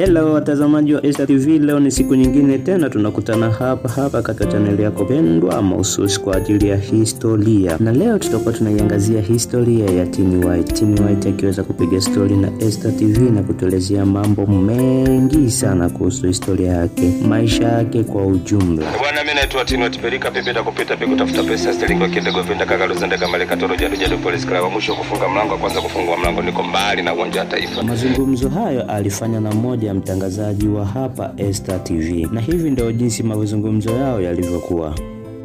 Hello watazamaji wa Esta TV, leo ni siku nyingine tena tunakutana hapa hapa katika chaneli yako pendwa mahususi kwa ajili ya historia, na leo tutakuwa tunaiangazia historia ya Tini White. Tini White akiweza kupiga stori na Esta TV na kutuelezea mambo mengi sana kuhusu historia yake, maisha yake kwa ujumla. Bwana, mimi naitwa Tini White Perika, pepeta kupita pe kutafuta pesa sterling wakienda kupenda kaka Luzende kama leka toro jadu jadu police club mwisho kufunga mlango kwanza kufungua mlango niko mbali na uwanja wa taifa. Mazungumzo hayo alifanya na mmoja ya mtangazaji wa hapa Esta TV, na hivi ndio jinsi mazungumzo yao yalivyokuwa.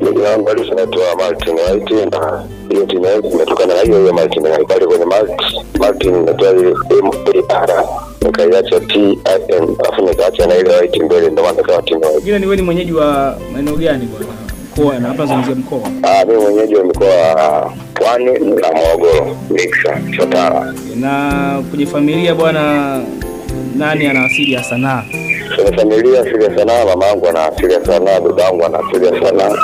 Ndugu yangu Alisa naitwa Martin White na hiyo timu yangu imetokana na hiyo hiyo Martin White pale kwenye Martin Martin natoa ile M A R nikaiacha T I N alafu nikaacha na ile White mbele ndio maana nikawa timu White. Jina ni wewe ni mwenyeji wa maeneo gani bwana? Mkoa na hapa zungumzia mkoa. Ah, mimi mwenyeji wa mikoa wa Pwani na Morogoro, Mixa, Chotara. Na kwenye familia bwana, nani ana asili ya sanaa? Kwenye familia asili ya sanaa, mama yangu ana asili ya sanaa, baba yangu ana asili ya sanaa.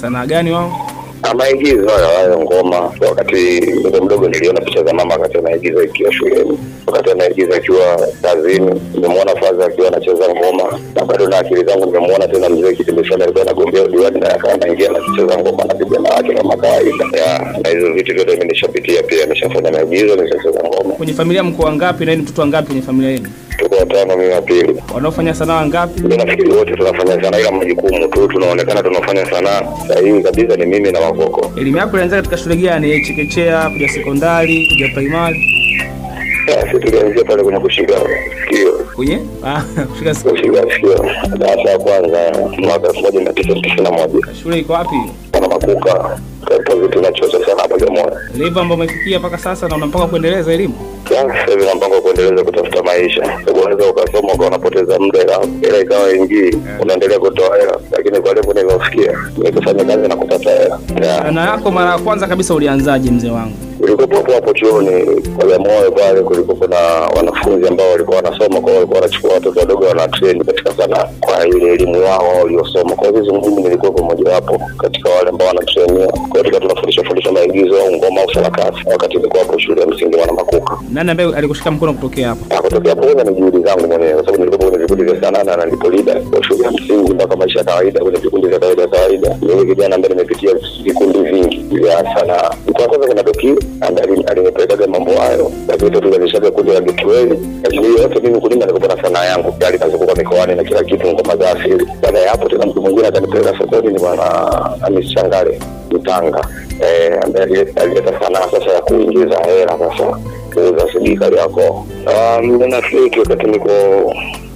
Sanaa gani wao? Maigizo hayo hayo ngoma. Wakati mdogo mdogo niliona picha za mama wakati anaigiza ikiwa shuleni, wakati anaigiza akiwa kazini. Nimemwona faza akiwa anacheza ngoma, na bado na akili zangu nimemwona tena mzee kipindi fulani alikuwa anagombea udiwani na akawa anaingia na kucheza ngoma na vijana wake kama kawaida. Na hizo vitu vyote mimi nishapitia pia, nishafanya maigizo, nishacheza ngoma. Kwenye familia mko wangapi na ni mtoto wangapi kwenye familia yenu? Tuko watano, mimi wa pili. Wanaofanya sanaa ngapi? Nafikiri wote tunafanya sanaa, ila majukumu tu tunaonekana tunafanya sanaa. Sahihi kabisa ni mimi na Mavoko. Elimu yako ilianza katika shule gani? Chekechea, kuja sekondari, kuja primary? Sisi tulianzia pale kwenye kushika sikio Kwenye ah, kushika sikio kushika sikio darasa ya kwanza mwaka elfu moja mia tisa tisini na moja Shule iko wapi? pana makuka katika tunachocha sana hapa Gamoyo. Level ambayo umefikia mpaka sasa na mpango kuendeleza elimu? Sasa hivi na mpango wa kuendeleza kutafuta maisha, unaweza ukasoma ukawa unapoteza muda, ila ikawa ingii, unaendelea kutoa hela, lakini kwa lengo nilofikia ni kufanya kazi na kupata hela. Na yako mara ya kwanza kabisa ulianzaje mzee wangu? Ulikuwepo hapo hapo chuoni kwa Gamoyo pale, kulikuwa na wanafunzi ambao walikuwa wanasoma kwa, walikuwa wanachukua watoto wadogo wana train katika sanaa kwa ile elimu wao waliosoma. Kwa hivyo mimi nilikuwa mojawapo katika wale ambao wanatrainia. Kwa hiyo tunafundisha fundisha maigizo au ngoma au sarakasi, wakati nilikuwa hapo shule ya msingi wana makuka. Nani ambaye alikushika mkono kutokea hapo? Ah, kutokea hapo kwanza ni juhudi zangu mwenyewe, kwa sababu nilikuwa kwenye vikundi vya sanaa na nilipo leader kwa shule ya msingi mpaka maisha ya kawaida kwenye vikundi vya kawaida kawaida. Mimi kijana ambaye nimepitia vikundi vingi vya sanaa. Kwa kwanza kuna doki alinipelekaga mambo hayo, lakini tulianzishaga kundi la Getweli. Lakini hiyo yote mimi kulinda nilikuwa na sanaa yangu tayari, nazunguka mikoani na kila kitu, ngoma za asili. Baada ya hapo tena mtu mwingine akanipeleka sokoni, ni bwana Hamis Changale Mtanga eh, ambaye alileta sanaa sasa ya kuingiza hela sasa kuuza sidikali yako. Mimi nafikiri wakati niko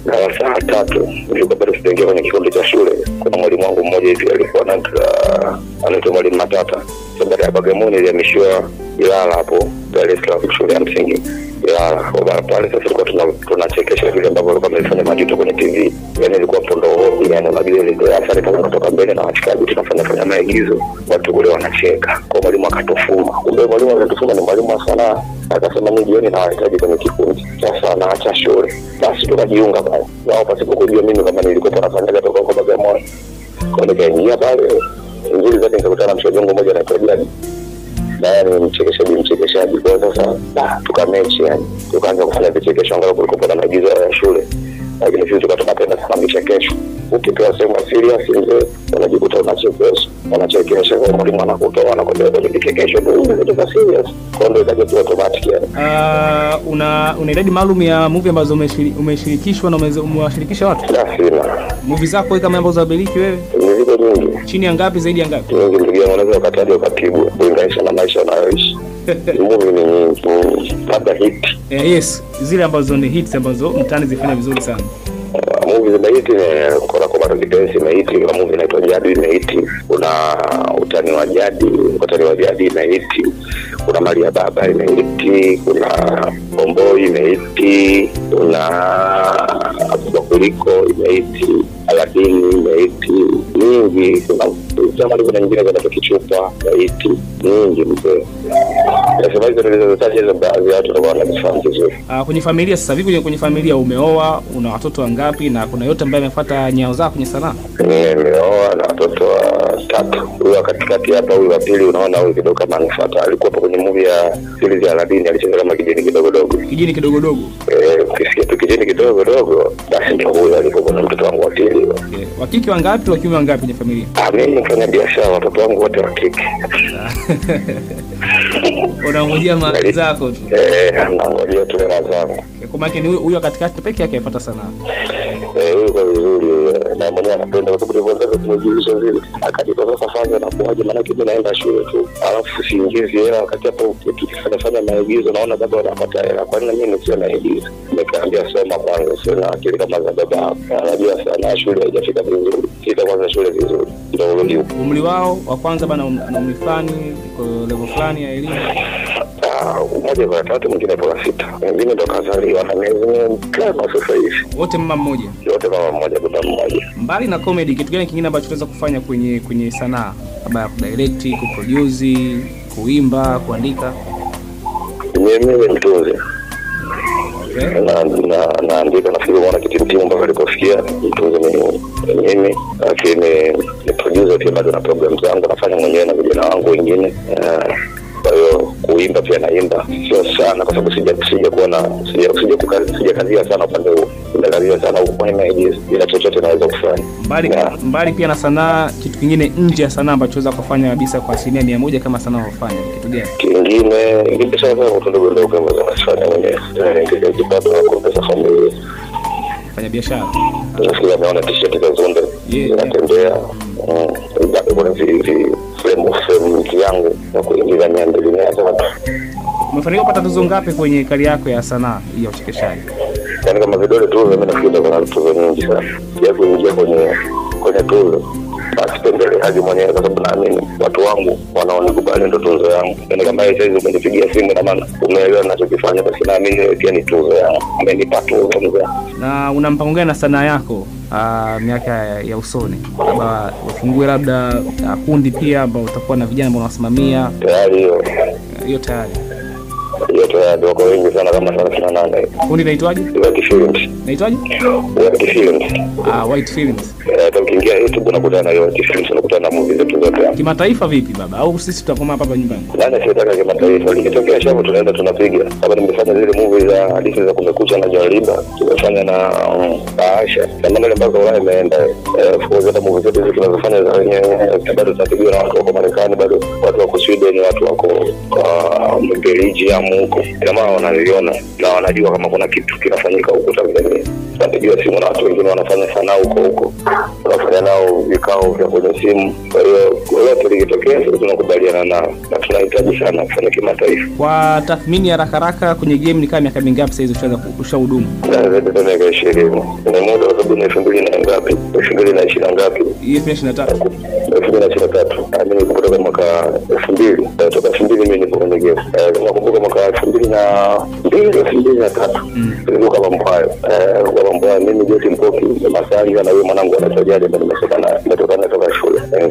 darasa tatu nilikuwa bado sijaingia kwenye kikundi cha shule. Kuna mwalimu wangu mmoja hivi alikuwa anaitwa mwalimu Matata. So baada ya Bagamoyo ilihamishiwa Ilala hapo Dar es Salaam shule ya msingi Ilala. Kwa pale sasa tulikuwa tuna tunachekesha vile ambavyo walikuwa wamefanya majuto kwenye TV. Yaani ilikuwa pondo yani magile ile ndio athari kama kutoka mbele na washikaji tunafanya fanya maigizo. Watu kule wanacheka. Kwa mwalimu akatufuma. Kumbe mwalimu akatufuma ni mwalimu wa sanaa. Akasema mimi jioni nawahitaji kwenye kikundi sasa, naacha cha shule. Basi tukajiunga pale. Wao pasipo kujua mimi kama nilikuwa nafanyaga toka kwa Bagamoyo. Kwa nikaingia pale. Nzuri zaidi nikakutana na mshaji wangu mmoja anaitwa Jadi naye ni mchekeshaji mchekeshaji. Kwa sasa tukamechi yani. Tukaanza kufanya vichekesho angalau kulikuwa na maigizo ya shule. Lakini sisi tukawa tunapenda sana vichekesho. Ukipewa sehemu ya serious mzee unajikuta unachekesha unachekesha. Kwa mwalimu anakutoa anakwambia kwenye vichekesho tu unaweza serious. Kwa ndio ikaja tu automatic yani. Uh, una una idadi maalum ya movie ambazo umeshirikishwa na umewashirikisha watu? la sina. Movie zako kama ambazo zabiliki wewe ziko nyingi chini ya ngapi zaidi ya ngapi? nyingi ndugu yangu unaweza ukataja ukapigwa kulinganisha na maisha unayoishi. Movie ni nyingi labda hit. Eh, yes, zile ambazo ni hits ambazo mtani zifanya vizuri sana. Uh, movie zimeiti kuna Komando Kipenzi imehiti, kuna movie inaitwa Jadi imehiti, kuna utani wa jadi, utani wa jadi imehiti, kuna Mali ya Baba imehiti, kuna Bomboi imehiti, kuna Bakuliko imehiti, Aladini nyingi. Kuna zamani, kuna nyingine zinaitwa Kichupa imeiti, nyingi mzee. Nasema hizo nilizotaja hizo, baadhi ya watu watakuwa wanazifahamu vizuri. Uh, kwenye familia sasa hivi kwenye, familia umeoa, una watoto wangapi na kuna yote ambaye amefuata nyao zako kwenye sanaa? nimeoa watatu. Huyu wa katikati hapa, huyu wa pili, unaona huyu kidogo kama anafuata. alikuwa hapo kwenye movie ya series ya Aladdin, alicheza kama kijini kidogodogo. Kijini kidogodogo. Eh, ukisikia tu kijini kidogo dogo, basi ndio huyo alivyokuwa mtoto wangu wa pili. Okay. Wa kike wangapi, wa kiume wangapi ni familia? Ah, mimi mfanya biashara, watoto wangu wote wa kike. Unangojea mali zako tu. Eh, unangojea tu hela zangu. Kwa maana ni huyo katikati peke yake afuata sanaa. Eh, huyu kwa vizuri eh, na mwenyewe anapenda kwa sababu nilivyoanza tumejiuliza vile. Kwa sasa fanya na kuaje, maanake mimi naenda shule tu. Alafu siingizi hela, wakati hapo tukifanya fanya maigizo naona baba wanapata hela, kwa nini mimi nisiwe naigiza? Nikaambia soma kwanza, sio na akili kama za baba anajua sana shule haijafika vizuri, fika kwanza shule vizuri, ndio urudi. Umri wao wa kwanza bana na umri fulani, level fulani ya elimu. Mmoja kwa tatu, mwingine kwa sita, mwingine ndo kazaliwa na miezi mitano sasa hivi, Wote mama mmoja. wote mama mmoja, baba mmoja. Mbali na comedy, kitu gani kingine ambacho tunaweza kufanya kwenye kwenye sanaa? Labda ya kudirect, kuproduce, kuimba, kuandika. Mimi ni mtunzi Okay. na na naandika nafikiri mwana kitimtimu mpaka alipofikia mtunzi ni mimi lakini ni producer pia bado na program zangu nafanya mwenyewe na vijana wangu wengine hiyo kuimba pia naimba. Sio sana kwa sababu sija kuwa na sijakazia sana upande huo sijakazia sana huko. Ila chochote naweza kufanya. Mbali, mbali pia na sanaa, kitu kingine nje ya sanaa ambacho tunaweza kufanya kabisa kwa asilimia mia moja kama sanaa wafanya kitu gani? kingine biashara zangu tu ndogo ndogo ambazo nazifanya mwenyewe katika kipato na kuongeza familia Fanya biashara. nafikiri ameona tisheti za zunde. Zinatembea. Mm, fremu fremu yangu ya kuingiza mia mbili mia Umefanikiwa kupata tuzo ngapi kwenye kari yako ya sanaa ya uchekeshaji? yaani kama vidole tu, mimi nafikiri kuna tuzo nyingi sana ya kuingia kwenye kwenye tuzo asipendeleaji mwenyewe kwa sababu naamini watu wangu wanaonikubali ndo tuzo yangu yaani kama hii saizi umenipigia simu na maana umeelewa nachokifanya basi naamini wewe pia ni tuzo yangu umenipa tuzo mzee Na una mpango gani na sanaa yako uh, miaka ya, ya usoni? Labda ufungue labda uh, kundi pia ambao utakuwa na vijana ambao unawasimamia. tayari hiyo Hiyo tayari. Tayari wako wengi sana kama 38 hivi. Kundi? White Films? White Films Ah, White Films. Eh, ukiingia YouTube unakutana na hiyo White Films unakutana na movie zetu zote hapa. Kimataifa vipi baba? Au sisi tutakoma hapa nyumbani? nani kimataifa shavu tunaenda tunapiga nimefanya zile movie za hadithi za kumekucha na jariba tumefanya na mpaka Ulaya imeenda eh, hata movie zetu hizi tunazofanya za wenyewe bado tunapigwa na watu wako Marekani bado watu wako Sweden watu wako uh, Belgium huko ina wanaliona na wanajua kama kuna kitu kinafanyika huko Tanzania. Napigiwa simu na watu wengine wanafanya sanaa huko huko. Wanafanya nao vikao vya kwenye simu. Kwa hiyo likitokea sisi tunakubaliana nao na tunahitaji sana kufanya kimataifa. Kwa tathmini ya haraka haraka kwenye game ni kama miaka mingapi sasa ku- ushahudumu? zaidi miaka ishirini. Ni muda kwa sababu ni elfu mbili na ngapi? Elfu mbili na ishirini na ngapi? Hii 2023. elfu mbili na ishirini na tatu. Mi niko kutoka mwaka elfu mbili. Eh, toka elfu mbili mi niko kwenye game. Eh, nakumbuka mwaka elfu mbili na mbili elfu mbili na tatu. Nilivuka kama Eh, mimi Jesi Mpoki Masanja na huyo mwanangu anaitwa nimetoka naye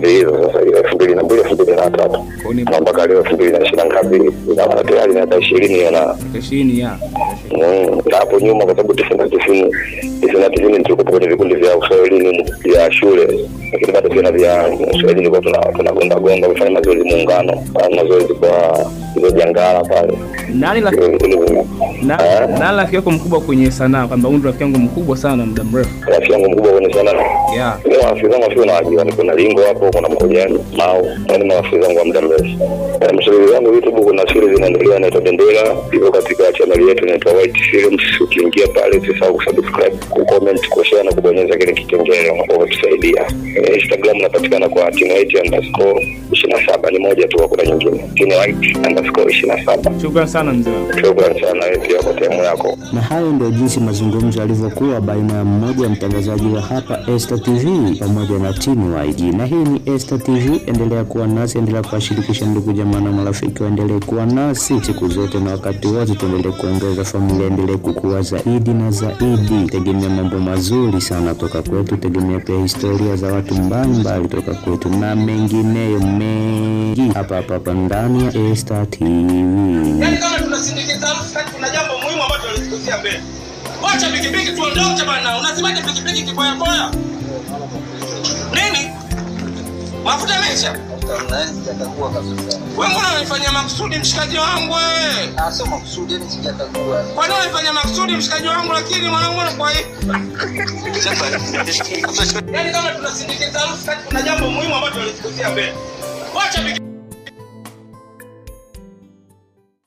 shule hizo sasa hiyo elfu mbili na mbili elfu mbili na tatu. Na mpaka leo elfu mbili na ishirini na ngapi? Ina maana tayari miaka ishirini na 20 ya. Mm, na hapo nyuma kwa sababu tisini na tisini tisini na tisini tulikuwa kwenye vikundi vya uswahilini vya shule lakini bado vina na vya uswahilini ilikuwa tuna gonda gonga kufanya mazoezi muungano. Au mazoezi kwa hizo jangala pale. Nani na, Ah. nani rafiki yako mkubwa kwenye sanaa? Kwamba huyu rafiki yangu mkubwa sana muda mrefu? rafiki yangu mkubwa kwenye sanaa? Yeah. kwa rafiki zangu sio nawajua ni kuna lingo hapo kuna mkojani mao ni marafiki zangu wa muda mrefu. Na mshauri wangu youtube kuna siri zinaendelea inaitwa bendera. Iko katika channel yetu inaitwa white films ukiingia pale usisahau kusubscribe kucomment kushare na kubonyeza kile kitengele ambacho tusaidia Eh, instagram napatikana kwa underscore ishirini na saba. Ni moja tu hakuna nyingine. Underscore ishirini na saba. Shukrani sana mzee. Sana wewe pia kwa time yako. Na hayo ndio jinsi mazungumzo yalivyokuwa baina ya mmoja mtangazaji wa hapa Esta TV pamoja na timu IG. Na hii ni Esta TV, endelea kuwa nasi, endelea kuwashirikisha ndugu jamaa na marafiki, waendelee kuwa nasi siku zote na wakati wote, tuendelee kuongeza familia, endelee kukua zaidi na zaidi. Tegemea mambo mazuri sana toka kwetu, tegemea pia historia za watu mbalimbali toka kwetu na mengineyo mengi hapa hapa hapa ndani ya Esta TV. Yaani mbele. Wacha pikipiki tuondoke bana. Pikipiki kiboya boya? Mafuta kabisa. Wewe mbona unanifanyia makusudi mshikaji wangu wewe? Ah, sio makusudi, yani sijakagua. Kwa nini unanifanyia makusudi mshikaji wangu lakini mwanangu kwa hiyo? Yaani kama tunasindikiza harusi kuna jambo muhimu ambalo tulizungumzia mbele. Wacha